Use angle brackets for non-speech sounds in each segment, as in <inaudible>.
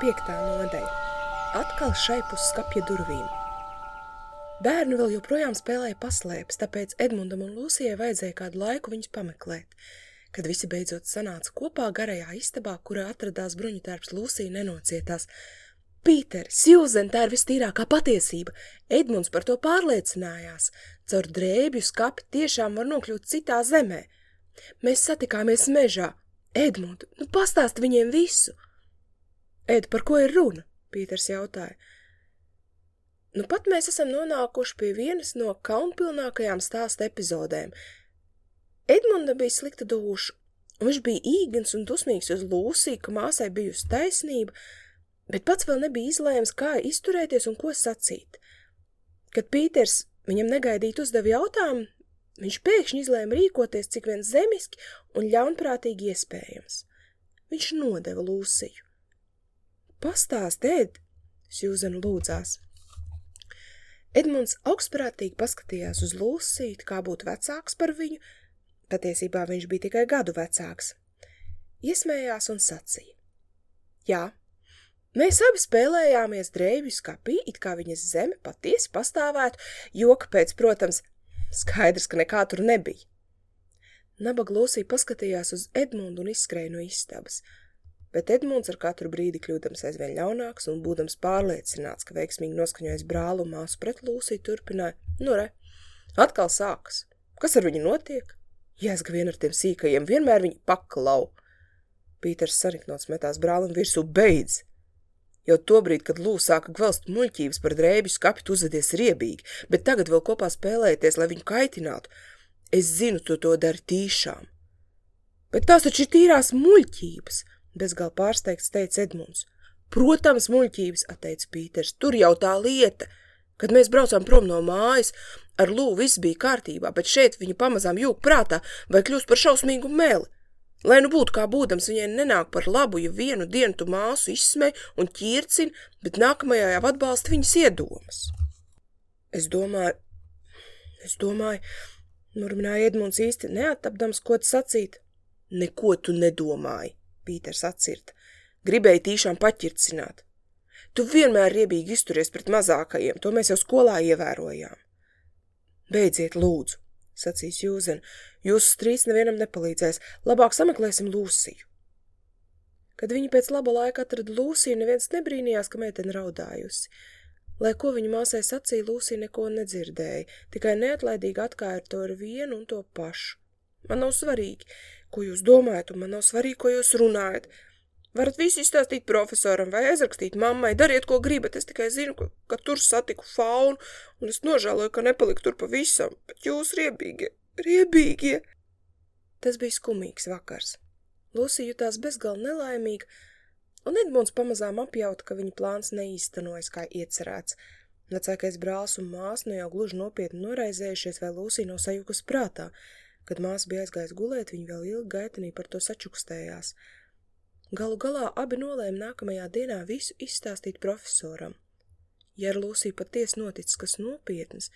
Piektā nodaļa. Atkal šaip uz skapja durvīm. Bērni vēl joprojām spēlēja paslēpes, tāpēc Edmundam un Lūsijai vajadzēja kādu laiku viņus pameklēt. Kad visi beidzot sanāca kopā garajā istabā, kurā atradās bruņutērps Lūsija nenocietās. Pīter, Sjūzen, tā ir vistīrākā patiesība. Edmunds par to pārliecinājās. Caur drēbju skapi tiešām var nokļūt citā zemē. Mēs satikāmies mežā. Edmund, nu pastāst viņiem visu! Ed, par ko ir runa? Pīters jautāja. Nu pat mēs esam nonākuši pie vienas no kaunpilnākajām stāsta epizodēm. Edmunda bija slikta duša. Viņš bija īgans un dusmīgs uz Lūsiju, ka māsai bijusi taisnība, bet pats vēl nebija izlēms, kā izturēties un ko sacīt. Kad Pīters viņam negaidīt uzdev jautājumu, viņš pēkšņi izlēma rīkoties cik vien zemiski un ļaunprātīgi iespējams. Viņš nodeva Lūsiju. Pastāst, Ed, Sjūzena lūdzās. Edmunds augstprātīgi paskatījās uz Lūsīti, kā būtu vecāks par viņu, patiesībā viņš bija tikai gadu vecāks. Iesmējās un sacīja. Jā, mēs abi spēlējāmies drēbju skapī, it kā viņas zeme patiesi pastāvētu, joka pēc, protams, skaidrs, ka nekā tur nebija. Nabaga Lūsija paskatījās uz Edmundu un izskrēja no istabas – bet Edmunds ar katru brīdi kļūdams aizvien ļaunāks un būdams pārliecināts, ka veiksmīgi noskaņojas brālu māsu pret Lūsiju turpināja, nu re, atkal sākas. Kas ar viņu notiek? Jēzga vien ar tiem sīkajiem, vienmēr viņi paklau. Pīters sariknots metās brālim virsū beidz. Jau tobrīd, kad Lū sāka gvelst muļķības par drēbju skapit uzvedies riebīgi, bet tagad vēl kopā spēlēties, lai viņu kaitinātu. Es zinu, tu to dari tīšām. Bet tās taču ir tīrās muļķības, bezgal pārsteigts teica Edmunds. Protams, muļķības, atteica Pīters, tur jau tā lieta. Kad mēs braucām prom no mājas, ar Lū viss bija kārtībā, bet šeit viņa pamazām jūg prātā vai kļūst par šausmīgu meli. Lai nu būtu kā būdams, viņai nenāk par labu, ja vienu dienu tu māsu izsmei un ķircini, bet nākamajā jau atbalsta viņas iedomas. Es domāju, es domāju, murmināja Edmunds īsti neatapdams, ko sacīt. Neko tu nedomāji, Pīters atsirta. Gribēja tīšām paķircināt. Tu vienmēr riebīgi izturies pret mazākajiem, to mēs jau skolā ievērojām. Beidziet, lūdzu, sacīs Jūzen, jūsu strīds nevienam nepalīdzēs, labāk sameklēsim Lūsiju. Kad viņi pēc laba laika atrada Lūsiju, neviens nebrīnījās, ka meitene raudājusi. Lai ko viņa māsai sacīja, Lūsija neko nedzirdēja, tikai neatlaidīgi atkārtoja to ar vienu un to pašu. Man nav svarīgi, ko jūs domājat, un man nav svarīgi, ko jūs runājat. Varat visu izstāstīt profesoram vai aizrakstīt mammai, dariet, ko gribat, es tikai zinu, ka, ka tur satiku faunu, un es nožēloju, ka nepaliku tur pavisam, bet jūs riebīgie, riebīgie. Tas bija skumīgs vakars. Lūsija jutās bezgal nelaimīga, un Edmunds pamazām apjauta, ka viņa plāns neīstenojas kā iecerēts. Vecākais brālis un māsa nu jau gluži nopietni noraizējušies, vai Lūsija nav sajukas prātā – Kad māsa bija aizgājis gulēt, viņa vēl ilgi gaitenī par to sačukstējās. Galu galā abi nolēma nākamajā dienā visu izstāstīt profesoram. Ja ar Lūsiju patiesi noticis kas nopietnas,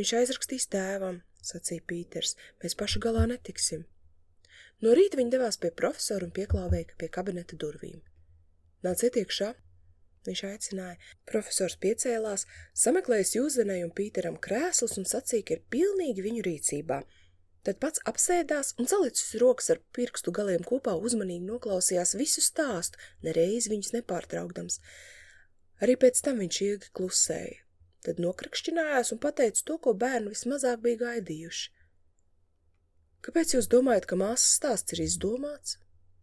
viņš aizrakstīs tēvam, sacīja Pīters, mēs paši galā netiksim. No rīta viņi devās pie profesora un pieklāvēja pie kabineta durvīm. Nāciet iekšā, viņš aicināja. Profesors piecēlās, sameklējis Jūzenai un Pīteram krēslus un sacīja, ka ir pilnīgi viņu rīcībā – Tad pats apsēdās un salicis rokas ar pirkstu galiem kopā uzmanīgi noklausījās visu stāstu, nereiz viņus nepārtraukdams. Arī pēc tam viņš ilgi klusēja. Tad nokrakšķinājās un pateica to, ko bērni vismazāk bija gaidījuši. Kāpēc jūs domājat, ka māsas stāsts ir izdomāts?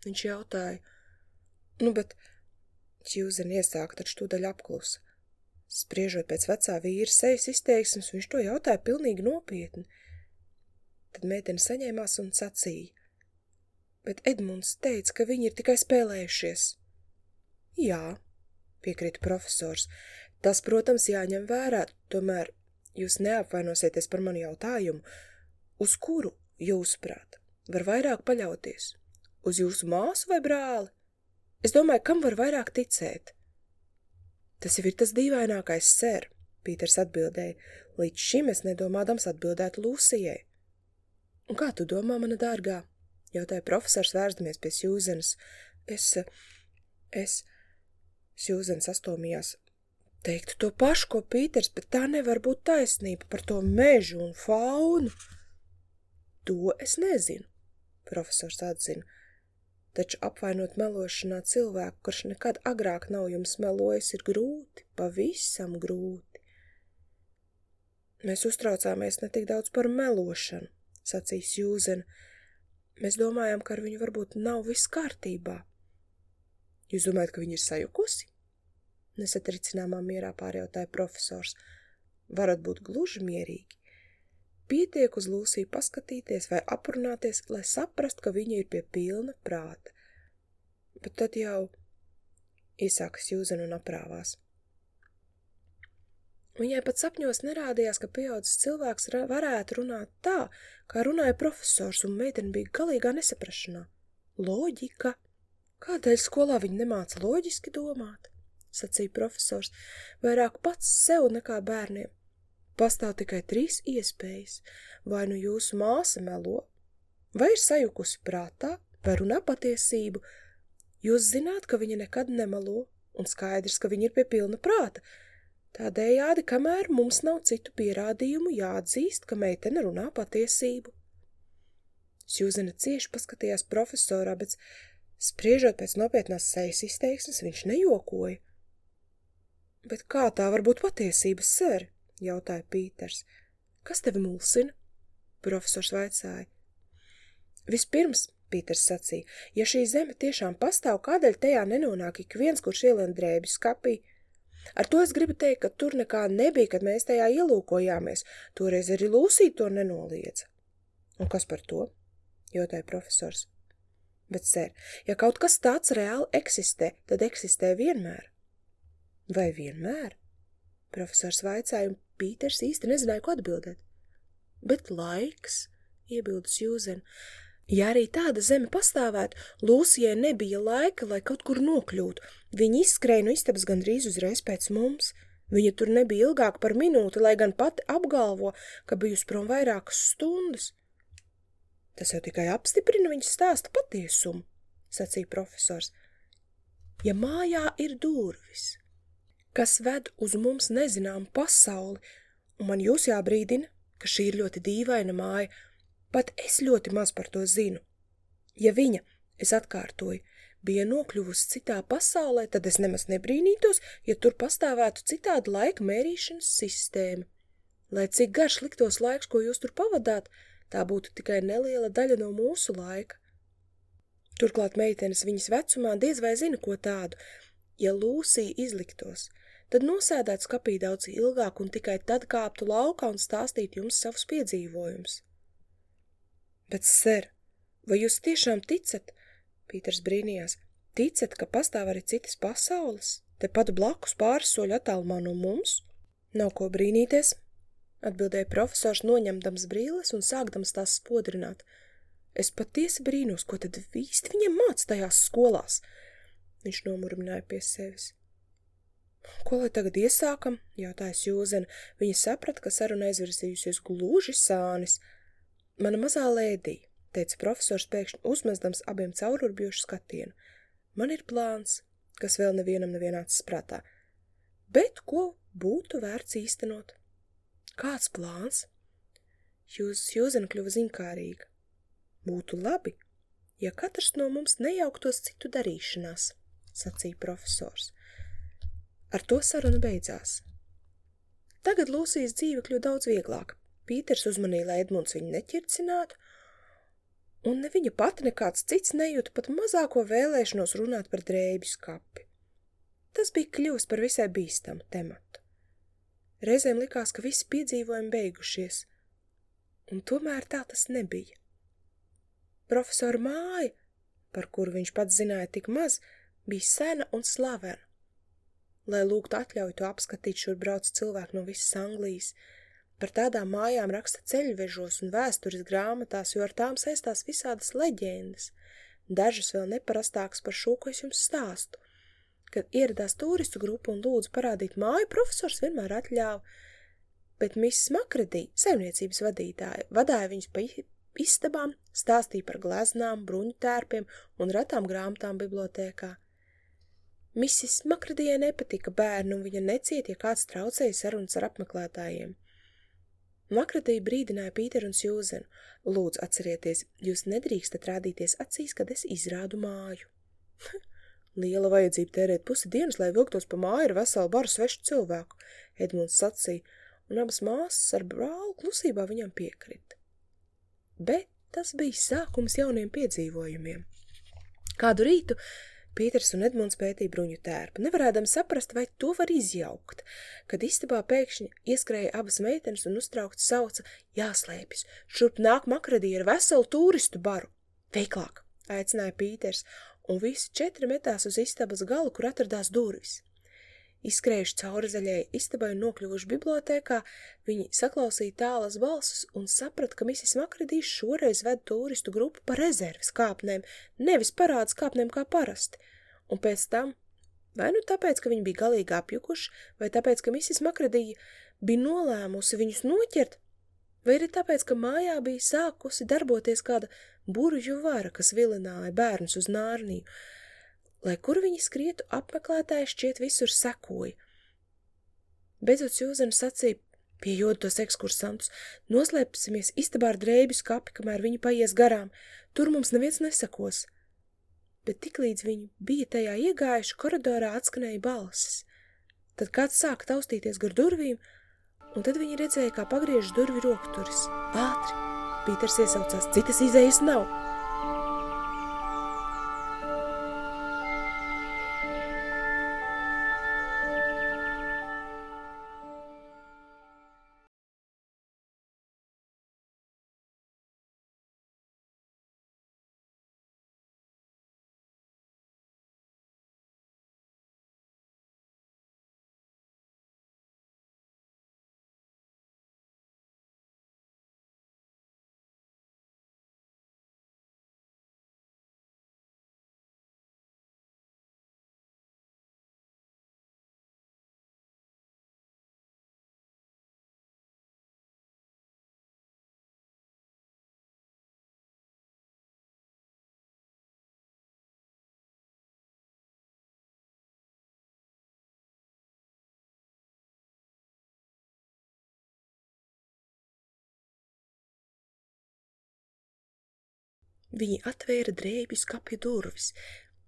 Viņš jautāja. Nu, bet Čīvzen iesāka taču tūdaļ apklusa. Spriežot pēc vecā vīra sejas izteiksmes, viņš to jautāja pilnīgi nopietni. Tad meitene saņēmās un sacīja. Bet Edmunds teica, ka viņi ir tikai spēlējušies. Jā, piekrita profesors. Tas, protams, jāņem vērā, tomēr jūs neapvainosieties par manu jautājumu. Uz kuru, jūsuprāt, var vairāk paļauties? Uz jūsu māsu vai brāli? Es domāju, kam var vairāk ticēt? Tas jau ir tas dīvainākais, ser, Pīters atbildēja. Līdz šim es nedomādams atbildētu Lūsijai. Un kā tu domā, mana dārgā? jautāja profesors vērstamies pie Sjūzenes. Es, es, Sjūzen sastomījās. Teiktu to pašu, ko Pīters, bet tā nevar būt taisnība par to mežu un faunu. To es nezinu, profesors atzina. Taču apvainot melošanā cilvēku, kurš nekad agrāk nav jums melojis, ir grūti, pavisam grūti. Mēs uztraucāmies ne tik daudz par melošanu, sacīs Jūzena. Mēs domājam, ka ar viņu varbūt nav viss kārtībā. Jūs domājat, ka viņa ir sajukusi? Nesatricināmā mierā pārjautāja profesors. Varat būt gluži mierīgi. Pietiek uz Lūsiju paskatīties vai aprunāties, lai saprast, ka viņa ir pie pilna prāta. Bet tad jau iesākas jūzen un aprāvās. Viņai pat sapņos nerādījās, ka pieaudzis cilvēks varētu runāt tā, kā runāja profesors, un meitene bija galīgā nesaprašanā. Loģika. Kādēļ skolā viņi nemāca loģiski domāt? sacīja profesors, vairāk pats sev nekā bērniem. Pastāv tikai trīs iespējas. Vai nu jūsu māsa melo, vai ir sajukusi prātā, vai runā patiesību. Jūs zināt, ka viņa nekad nemelo, un skaidrs, ka viņa ir pie pilna prāta. Tādējādi, kamēr mums nav citu pierādījumu, jāatzīst, ka meitene runā patiesību. Sjūzena cieši paskatījās profesorā, bet spriežot pēc nopietnās sejas izteiksmes, viņš nejokoja. Bet kā tā var būt patiesība, ser? jautāja Pīters. Kas tevi mulsina? Profesors vaicāja. Vispirms, Pīters sacīja, ja šī zeme tiešām pastāv, kādēļ tajā nenonāk ik viens, kurš ielien drēbis kapī? Ar to es gribu teikt, ka tur nekā nebija, kad mēs tajā ielūkojāmies. Toreiz arī Lūsija to nenoliedza. Un kas par to? jautāja profesors. Bet, sēr, ja kaut kas tāds reāli eksistē, tad eksistē vienmēr. Vai vienmēr? Profesors vaicāja, un Pīters īsti nezināja, ko atbildēt. Bet laiks, iebildas Jūzen. Ja arī tāda zeme pastāvētu, Lūsijai nebija laika, lai kaut kur nokļūtu. Viņa izskrēja no istabas gandrīz uzreiz pēc mums. Viņa tur nebija ilgāk par minūti, lai gan pati apgalvo, ka bijusi prom vairākas stundas. Tas jau tikai apstiprina viņas stāsta patiesumu, sacīja profesors. Ja mājā ir durvis, kas ved uz mums nezinām pasauli, un man jūs jābrīdina, ka šī ir ļoti dīvaina māja, pat es ļoti maz par to zinu. Ja viņa, es atkārtoju, bija nokļuvusi citā pasaulē, tad es nemaz nebrīnītos, ja tur pastāvētu citāda laika mērīšanas sistēma. Lai cik garš liktos laiks, ko jūs tur pavadāt, tā būtu tikai neliela daļa no mūsu laika. Turklāt meitenes viņas vecumā diez vai zina ko tādu, ja Lūsija izliktos, tad nosēdētu skapī daudz ilgāk un tikai tad kāptu laukā un stāstītu jums savus piedzīvojumus. Bet, ser, vai jūs tiešām ticat, Pīters brīnījās, ticat, ka pastāv arī citas pasaules, tepat blakus pāris soļu attālumā no mums? Nav ko brīnīties, atbildēja profesors, noņemdams brīles un sākdams tās spodrināt. Es patiesi brīnos, ko tad īsti viņiem māc tajās skolās. Viņš nomurmināja pie sevis. Ko lai tagad iesākam? jautājas Jūzena. Viņa saprata, ka saruna aizvirzījusies gluži sānis. Mana mazā lēdī, teica profesors pēkšņi uzmezdams abiem caururbjošu skatienu. Man ir plāns, kas vēl nevienam nevienācis prātā. Bet ko būtu vērts īstenot? Kāds plāns? Jūs, Jūzena kļuva zinkārīga. Būtu labi, ja katrs no mums nejauktos citu darīšanās, sacīja profesors. Ar to saruna beidzās. Tagad Lūsijas dzīve kļuva daudz vieglāka. Pīters uzmanīja, lai Edmunds viņu neķircinātu, un ne viņa pati nekāds cits nejūta pat mazāko vēlēšanos runāt par drēbju skapi. Tas bija kļuvis par visai bīstamu tematu. Reizēm likās, ka visi piedzīvojumi beigušies, un tomēr tā tas nebija. Profesora māja, par kuru viņš pats zināja tik maz, bija sena un slavena. Lai lūgtu atļauju to apskatīt, šur brauc cilvēki no visas Anglijas. Par tādām mājām raksta ceļvežos un vēstures grāmatās, jo ar tām saistās visādas leģendas. Dažas vēl neparastākas par šo, ko es jums stāstu. Kad ieradās turistu grupa un lūdzu parādīt māju, profesors vienmēr atļāva, bet Miss Makredī, saimniecības vadītāja, vadāja viņus pa istabām, stāstīja par gleznām, bruņu tērpiem un retām grāmatām bibliotēkā. Misis Makradijai nepatika bērnu, un viņa neciet, ja kāds traucēja sarunas ar apmeklētājiem. Makradija brīdināja Pīteru un Sjūzenu. Lūdzu, atcerieties, jūs nedrīkstat rādīties acīs, kad es izrādu māju. <laughs> Liela vajadzība tērēt pusi dienas, lai vilktos pa māju ar veselu baru svešu cilvēku, Edmunds sacīja, un abas māsas ar brālu klusībā viņam piekrita. Bet tas bija sākums jauniem piedzīvojumiem. Kādu rītu Pīters un Edmunds pētīja bruņu tērpu, nevarēdam saprast, vai to var izjaukt, kad istabā pēkšņi ieskrēja abas meitenes un uztraukt sauca jāslēpjas, šurp nāk makradī ar veselu turistu baru. Veiklāk, aicināja Pīters, un visi četri metās uz istabas galu, kur atradās durvis. Izskrējuši cauri zaļai istabai un nokļuvuši bibliotēkā, viņi saklausīja tālas balsus un saprata, ka misis Makredīs šoreiz ved turistu grupu pa rezerves kāpnēm, nevis parāds kāpnēm kā parasti. Un pēc tam, vai nu tāpēc, ka viņi bija galīgi apjukuši, vai tāpēc, ka misis Makredija bija nolēmusi viņus noķert, vai arī tāpēc, ka mājā bija sākusi darboties kāda buržu vara, kas vilināja bērnus uz nārniju, Lai kur viņi skrietu, apmeklētāji šķiet visur sekoja. Beidzot Jūzena sacīja pie jodos ekskursantus, noslēpsimies istabā ar drēbju skapi, kamēr viņi paies garām, tur mums neviens nesakos. Bet tiklīdz viņi bija tajā iegājuši, koridorā atskanēja balsis. Tad kāds sāka taustīties gar durvīm, un tad viņi redzēja, kā pagriež durvi rokturis. Ātri! Pīters iesaucās, citas izējas nav! Viņi atvēra drēbju skapju durvis.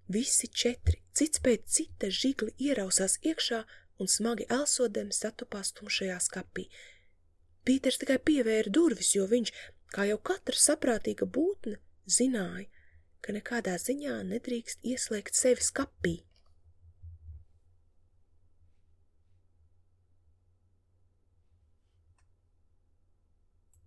Visi četri, cits pēc cita žigli ierausās iekšā un smagi elsodēm satupās tumšajā skapī. Pīters tikai pievēra durvis, jo viņš, kā jau katra saprātīga būtne, zināja, ka nekādā ziņā nedrīkst ieslēgt sevi skapī.